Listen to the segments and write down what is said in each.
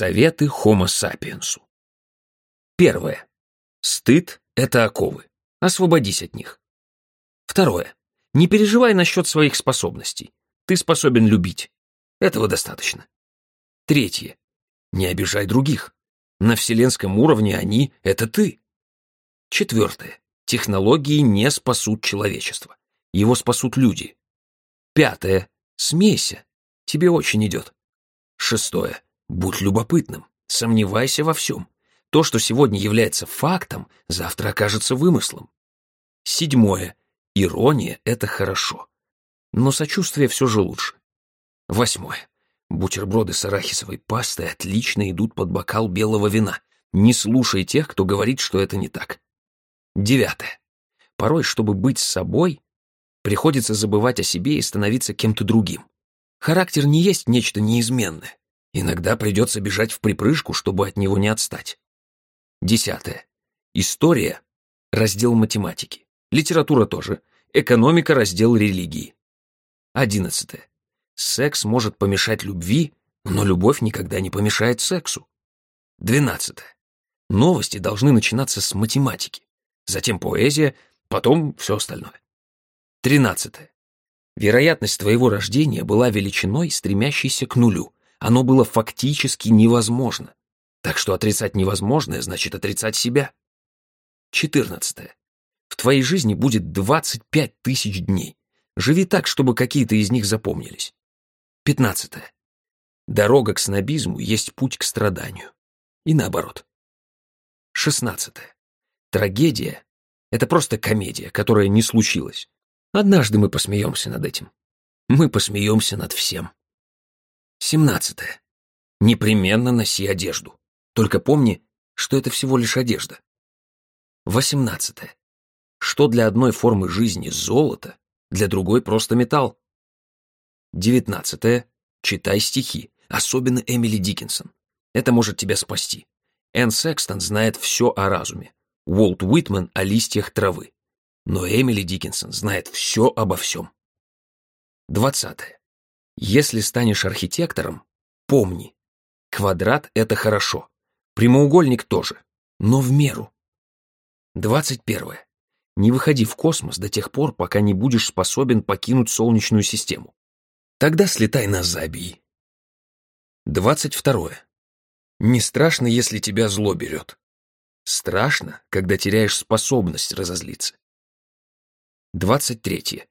Советы Homo sapiensу. Первое. Стыд — это оковы. Освободись от них. Второе. Не переживай насчет своих способностей. Ты способен любить. Этого достаточно. Третье. Не обижай других. На вселенском уровне они — это ты. Четвертое. Технологии не спасут человечество. Его спасут люди. Пятое. Смейся. Тебе очень идет. Шестое. Будь любопытным. Сомневайся во всем. То, что сегодня является фактом, завтра окажется вымыслом. Седьмое. Ирония — это хорошо. Но сочувствие все же лучше. Восьмое. Бутерброды с арахисовой пастой отлично идут под бокал белого вина. Не слушай тех, кто говорит, что это не так. Девятое. Порой, чтобы быть собой, приходится забывать о себе и становиться кем-то другим. Характер не есть нечто неизменное. Иногда придется бежать в припрыжку, чтобы от него не отстать. Десятое. История — раздел математики. Литература тоже. Экономика — раздел религии. Одиннадцатое. Секс может помешать любви, но любовь никогда не помешает сексу. Двенадцатое. Новости должны начинаться с математики, затем поэзия, потом все остальное. Тринадцатое. Вероятность твоего рождения была величиной, стремящейся к нулю. Оно было фактически невозможно. Так что отрицать невозможное значит отрицать себя. Четырнадцатое. В твоей жизни будет 25 тысяч дней. Живи так, чтобы какие-то из них запомнились. Пятнадцатое. Дорога к снобизму есть путь к страданию. И наоборот. Шестнадцатое. Трагедия — это просто комедия, которая не случилась. Однажды мы посмеемся над этим. Мы посмеемся над всем. Семнадцатое. Непременно носи одежду. Только помни, что это всего лишь одежда. Восемнадцатое. Что для одной формы жизни золото, для другой просто металл. Девятнадцатое. Читай стихи, особенно Эмили Диккенсон. Это может тебя спасти. Энн Секстон знает все о разуме. Уолт Уитман о листьях травы. Но Эмили Диккенсон знает все обо всем. Двадцатое. Если станешь архитектором, помни, квадрат — это хорошо, прямоугольник тоже, но в меру. Двадцать первое. Не выходи в космос до тех пор, пока не будешь способен покинуть Солнечную систему. Тогда слетай на Забии. Двадцать второе. Не страшно, если тебя зло берет. Страшно, когда теряешь способность разозлиться. Двадцать третье.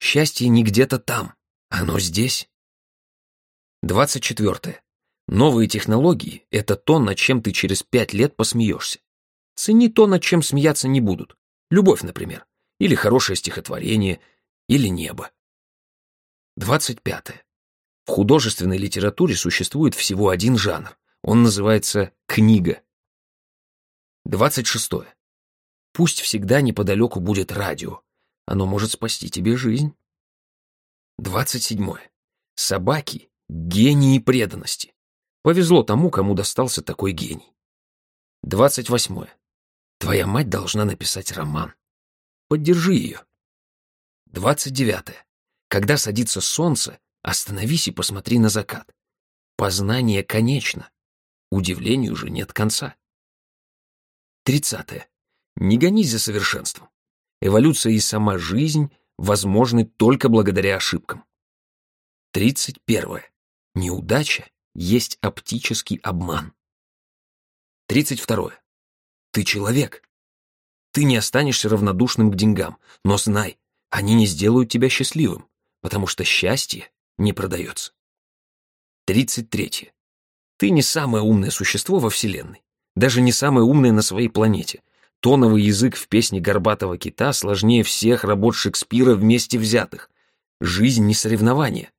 Счастье не где-то там, оно здесь. Двадцать четвертое. Новые технологии — это то, над чем ты через пять лет посмеешься. Цени то, над чем смеяться не будут. Любовь, например. Или хорошее стихотворение. Или небо. Двадцать пятое. В художественной литературе существует всего один жанр. Он называется книга. Двадцать шестое. Пусть всегда неподалеку будет радио. Оно может спасти тебе жизнь. Двадцать седьмое. Собаки — гении преданности. Повезло тому, кому достался такой гений. Двадцать восьмое. Твоя мать должна написать роман. Поддержи ее. Двадцать девятое. Когда садится солнце, остановись и посмотри на закат. Познание конечно. Удивлению же нет конца. Тридцатое. Не гонись за совершенством. Эволюция и сама жизнь возможны только благодаря ошибкам. Тридцать первое. Неудача есть оптический обман. Тридцать второе. Ты человек. Ты не останешься равнодушным к деньгам, но знай, они не сделают тебя счастливым, потому что счастье не продается. Тридцать третье. Ты не самое умное существо во Вселенной, даже не самое умное на своей планете, Тоновый язык в песне «Горбатого кита» сложнее всех работ Шекспира вместе взятых. Жизнь не соревнование.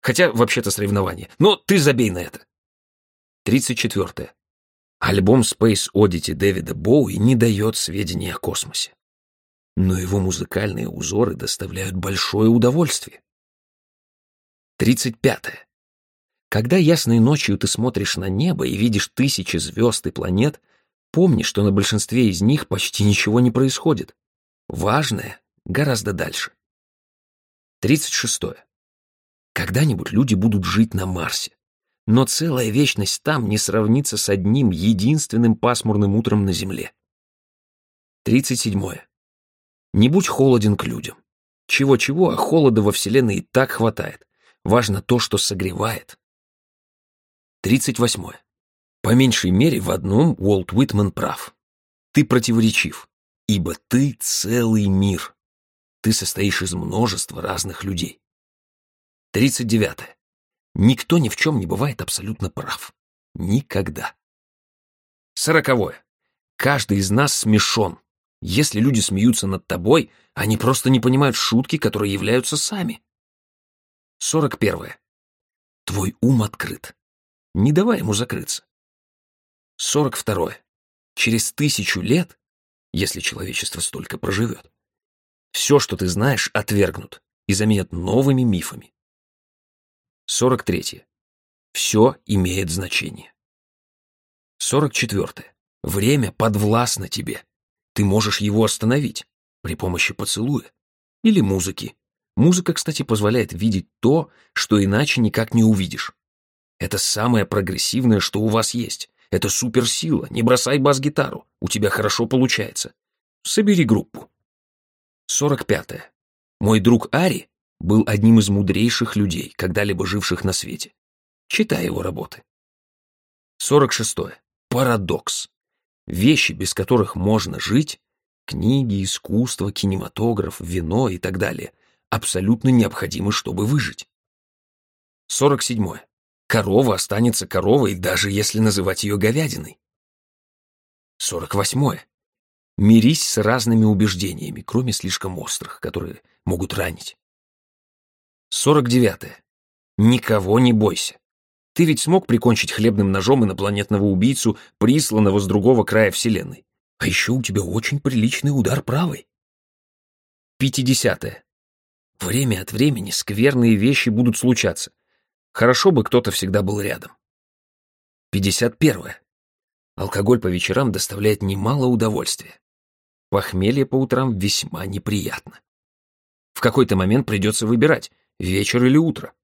Хотя, вообще-то соревнование. Но ты забей на это. 34. Альбом Space Oddity Дэвида Боуи не дает сведений о космосе. Но его музыкальные узоры доставляют большое удовольствие. 35. Когда ясной ночью ты смотришь на небо и видишь тысячи звезд и планет, Помни, что на большинстве из них почти ничего не происходит. Важное гораздо дальше. 36. Когда-нибудь люди будут жить на Марсе. но целая вечность там не сравнится с одним единственным пасмурным утром на земле. 37. Не будь холоден к людям. Чего-чего, а холода во Вселенной и так хватает. Важно то, что согревает. 38. По меньшей мере в одном Уолт Уитман прав. Ты противоречив, ибо ты целый мир. Ты состоишь из множества разных людей. 39. Никто ни в чем не бывает абсолютно прав. Никогда. Сороковое. Каждый из нас смешон. Если люди смеются над тобой, они просто не понимают шутки, которые являются сами. Сорок первое. Твой ум открыт. Не давай ему закрыться. Сорок второе. Через тысячу лет, если человечество столько проживет, все, что ты знаешь, отвергнут и заменят новыми мифами. 43. Все имеет значение. 44. Время подвластно тебе. Ты можешь его остановить при помощи поцелуя или музыки. Музыка, кстати, позволяет видеть то, что иначе никак не увидишь. Это самое прогрессивное, что у вас есть. Это суперсила. Не бросай бас-гитару. У тебя хорошо получается. Собери группу. 45. -е. Мой друг Ари был одним из мудрейших людей, когда-либо живших на свете. Читай его работы. 46. Парадокс. Вещи, без которых можно жить, книги, искусство, кинематограф, вино и так далее, абсолютно необходимы, чтобы выжить. 47. Корова останется коровой, даже если называть ее говядиной. 48. Мирись с разными убеждениями, кроме слишком острых, которые могут ранить. 49. -е. Никого не бойся. Ты ведь смог прикончить хлебным ножом инопланетного убийцу, присланного с другого края Вселенной. А еще у тебя очень приличный удар правой. 50. -е. Время от времени скверные вещи будут случаться. Хорошо бы кто-то всегда был рядом. 51. -е. Алкоголь по вечерам доставляет немало удовольствия. Похмелье по утрам весьма неприятно. В какой-то момент придется выбирать, вечер или утро.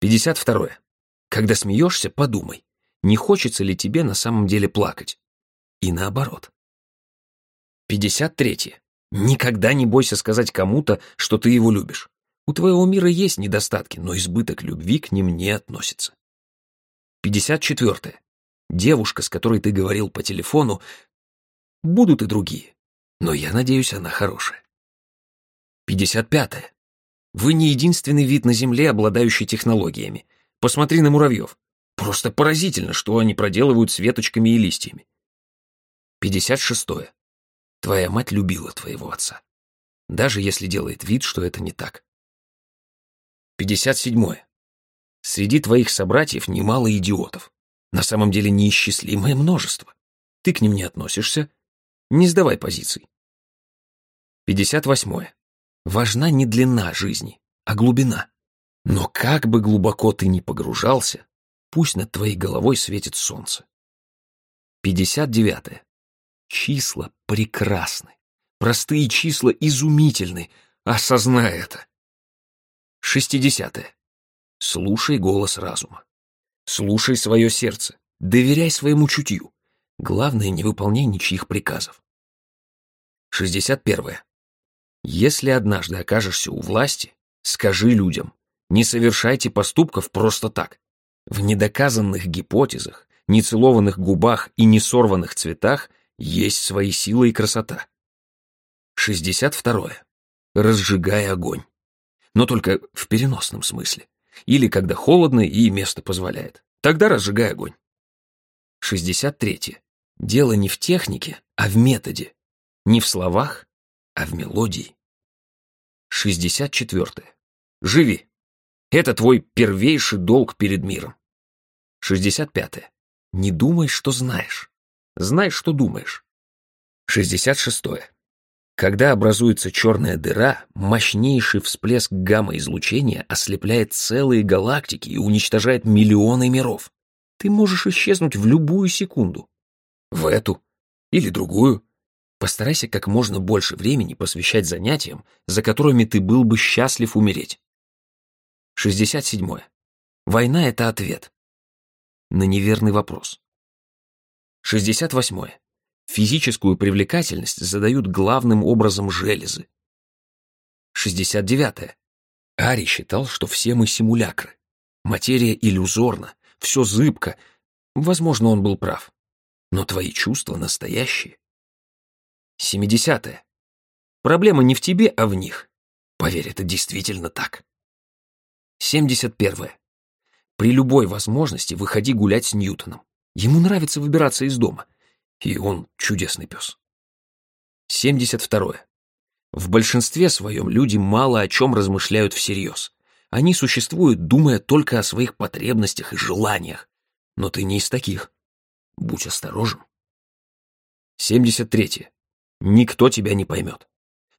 52. Когда смеешься, подумай, не хочется ли тебе на самом деле плакать. И наоборот. 53. Никогда не бойся сказать кому-то, что ты его любишь. У твоего мира есть недостатки, но избыток любви к ним не относится. 54. Девушка, с которой ты говорил по телефону, будут и другие, но я надеюсь, она хорошая. 55. Вы не единственный вид на Земле, обладающий технологиями. Посмотри на муравьев. Просто поразительно, что они проделывают с веточками и листьями. 56. Твоя мать любила твоего отца. Даже если делает вид, что это не так. 57. Среди твоих собратьев немало идиотов. На самом деле неисчислимое множество. Ты к ним не относишься. Не сдавай позиций. 58. Важна не длина жизни, а глубина. Но как бы глубоко ты ни погружался, пусть над твоей головой светит солнце. 59. -е. Числа прекрасны. Простые числа изумительны. Осознай это. 60. -е. Слушай голос разума. Слушай свое сердце. Доверяй своему чутью. Главное, не выполняй ничьих приказов. 61. -е. Если однажды окажешься у власти, скажи людям, не совершайте поступков просто так. В недоказанных гипотезах, нецелованных губах и несорванных цветах есть свои силы и красота. 62. Разжигай огонь. Но только в переносном смысле. Или когда холодно и место позволяет. Тогда разжигай огонь. 63. Дело не в технике, а в методе. Не в словах, а в мелодии. 64. Живи. Это твой первейший долг перед миром. 65. Не думай, что знаешь. Знай, что думаешь. 66. Когда образуется черная дыра, мощнейший всплеск гамма-излучения ослепляет целые галактики и уничтожает миллионы миров. Ты можешь исчезнуть в любую секунду. В эту или другую. Постарайся как можно больше времени посвящать занятиям, за которыми ты был бы счастлив умереть. 67. Война — это ответ. на неверный вопрос. 68. Физическую привлекательность задают главным образом железы. 69. Ари считал, что все мы симулякры. Материя иллюзорна, все зыбко. Возможно, он был прав. Но твои чувства настоящие. 70. Проблема не в тебе, а в них. Поверь, это действительно так. 71. При любой возможности выходи гулять с Ньютоном. Ему нравится выбираться из дома. И он чудесный пес. 72. В большинстве своем люди мало о чем размышляют всерьез. Они существуют, думая только о своих потребностях и желаниях. Но ты не из таких. Будь осторожен. 73. Никто тебя не поймет.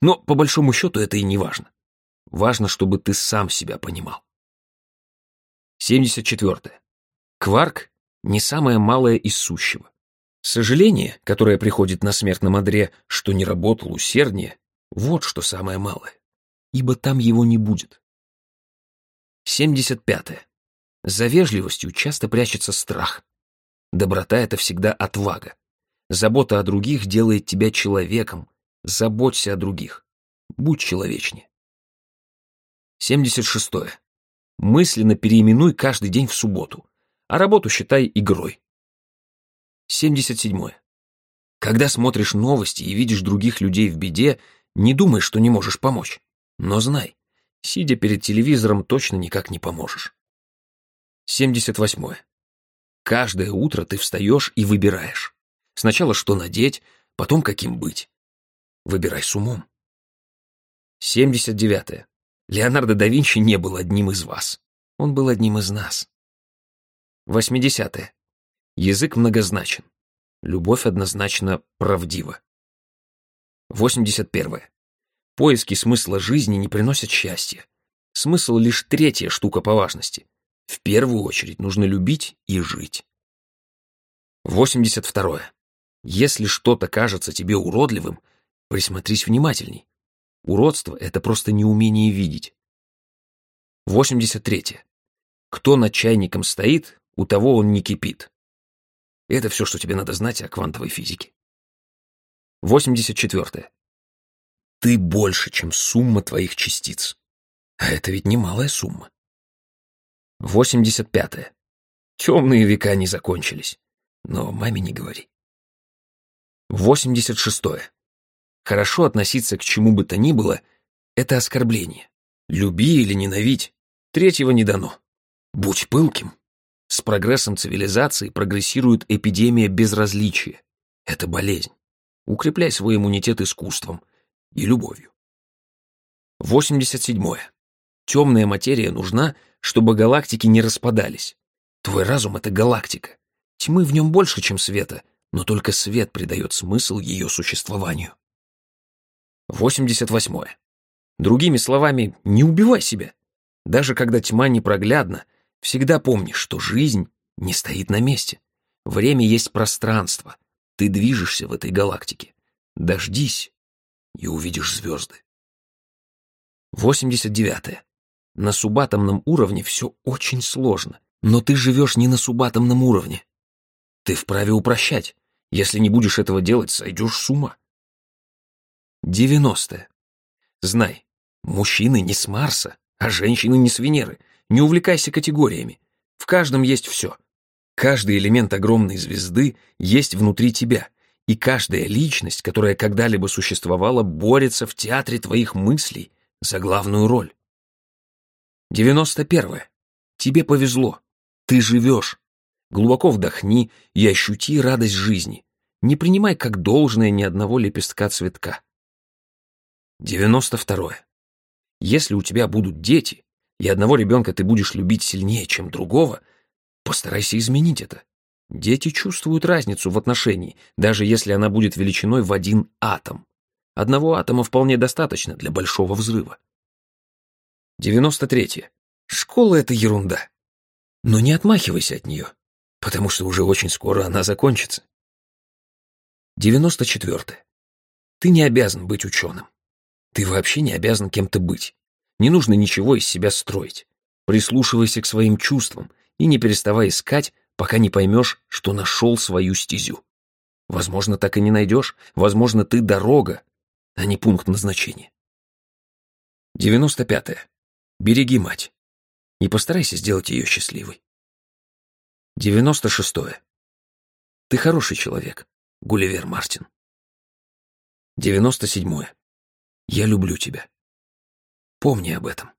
Но, по большому счету, это и не важно. Важно, чтобы ты сам себя понимал. 74. Кварк — не самое малое из сущего. Сожаление, которое приходит на смертном одре, что не работал усерднее, вот что самое малое, ибо там его не будет. 75. За вежливостью часто прячется страх. Доброта — это всегда отвага. Забота о других делает тебя человеком. Заботься о других. Будь человечнее. 76. Мысленно переименуй каждый день в субботу, а работу считай игрой. 77. Когда смотришь новости и видишь других людей в беде, не думай, что не можешь помочь. Но знай, сидя перед телевизором, точно никак не поможешь. 78. Каждое утро ты встаешь и выбираешь. Сначала что надеть, потом каким быть. Выбирай с умом. 79. Леонардо да Винчи не был одним из вас. Он был одним из нас. 80. Язык многозначен. Любовь однозначно правдива. 81. Поиски смысла жизни не приносят счастья. Смысл лишь третья штука по важности. В первую очередь нужно любить и жить. 82. Если что-то кажется тебе уродливым, присмотрись внимательней. Уродство — это просто неумение видеть. 83. Кто над чайником стоит, у того он не кипит. Это все, что тебе надо знать о квантовой физике. 84. Ты больше, чем сумма твоих частиц. А это ведь немалая сумма. 85. Темные века не закончились. Но маме не говори. 86. Хорошо относиться к чему бы то ни было — это оскорбление. Люби или ненавидь, третьего не дано. Будь пылким. С прогрессом цивилизации прогрессирует эпидемия безразличия. Это болезнь. Укрепляй свой иммунитет искусством и любовью. 87. Темная материя нужна, чтобы галактики не распадались. Твой разум — это галактика. Тьмы в нем больше, чем света, но только свет придает смысл ее существованию. 88. Другими словами, не убивай себя. Даже когда тьма непроглядна, всегда помни, что жизнь не стоит на месте. Время есть пространство. Ты движешься в этой галактике. Дождись, и увидишь звезды. 89. На субатомном уровне все очень сложно, но ты живешь не на субатомном уровне. Ты вправе упрощать. Если не будешь этого делать, сойдешь с ума. 90. Знай, мужчины не с Марса, а женщины не с Венеры. Не увлекайся категориями. В каждом есть все. Каждый элемент огромной звезды есть внутри тебя, и каждая личность, которая когда-либо существовала, борется в театре твоих мыслей за главную роль. 91. Тебе повезло. Ты живешь. Глубоко вдохни и ощути радость жизни. Не принимай как должное ни одного лепестка цветка. 92. Если у тебя будут дети, и одного ребенка ты будешь любить сильнее, чем другого, постарайся изменить это. Дети чувствуют разницу в отношении, даже если она будет величиной в один атом. Одного атома вполне достаточно для большого взрыва. 93. Школа — это ерунда. Но не отмахивайся от нее, потому что уже очень скоро она закончится. 94. Ты не обязан быть ученым. Ты вообще не обязан кем-то быть. Не нужно ничего из себя строить. Прислушивайся к своим чувствам и не переставай искать, пока не поймешь, что нашел свою стезю. Возможно, так и не найдешь. Возможно, ты дорога, а не пункт назначения. 95. -е. Береги мать. И постарайся сделать ее счастливой. 96. -е. Ты хороший человек, Гулливер Мартин. 97. -е. Я люблю тебя. Помни об этом.